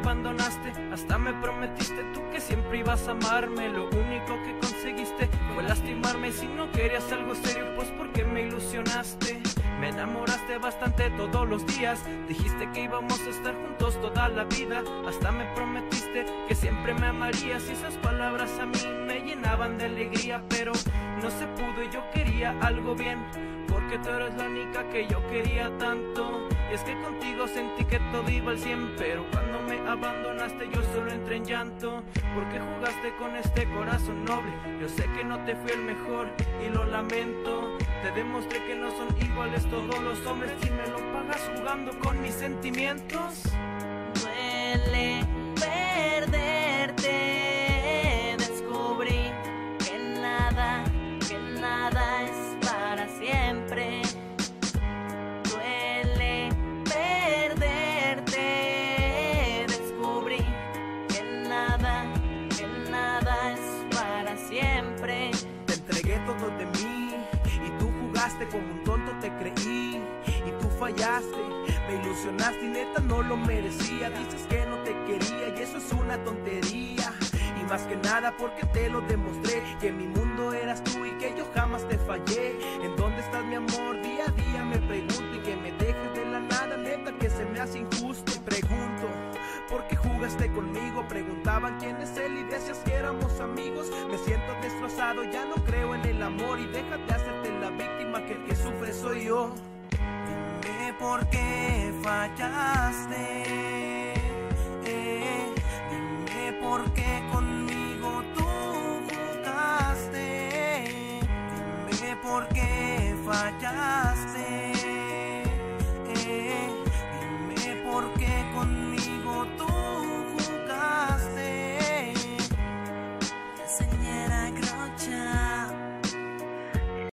abandonaste. Hasta me prometiste tú que siempre ibas a amarme. Lo único que conseguiste fue lastimarme. Si no querías algo serio, pues ¿por qué me ilusionaste? Me enamoraste bastante todos los días. Dijiste que íbamos a estar juntos toda la vida. Hasta me prometiste que siempre me amarías. Y esas palabras a mí me llenaban de alegría. Pero no se pudo y yo quería algo bien. Porque tú eres la única que yo quería tanto. Y es que contigo sentí que todo iba al 100. Pero cuando me abandonaste, yo solo entré en llanto. Porque jugaste con este corazón noble. Yo sé que no te fui el mejor y lo lamento. Te demostré que no son iguales todos los hombres. Y me lo pagas jugando con mis sentimientos. Duele todo de mí y tú jugaste como un tonto te creí y tú fallaste, me ilusionaste y neta no lo merecía. Dices que no te quería y eso es una tontería. Y más que nada porque te lo demostré que mi mundo eras tú y que yo jamás te fallé. ¿En dónde estás mi amor? Día a día me pregunto y que me dejes de la nada, neta que se me hace injusto. Pregunto, esté conmigo. Preguntaban quién es él y decías que éramos amigos. Me siento destrozado, ya no creo en el amor y déjate hacerte la víctima que el que sufre soy yo. Dime por qué fallaste. Eh, dime por qué conmigo tú. Dime por qué fallaste.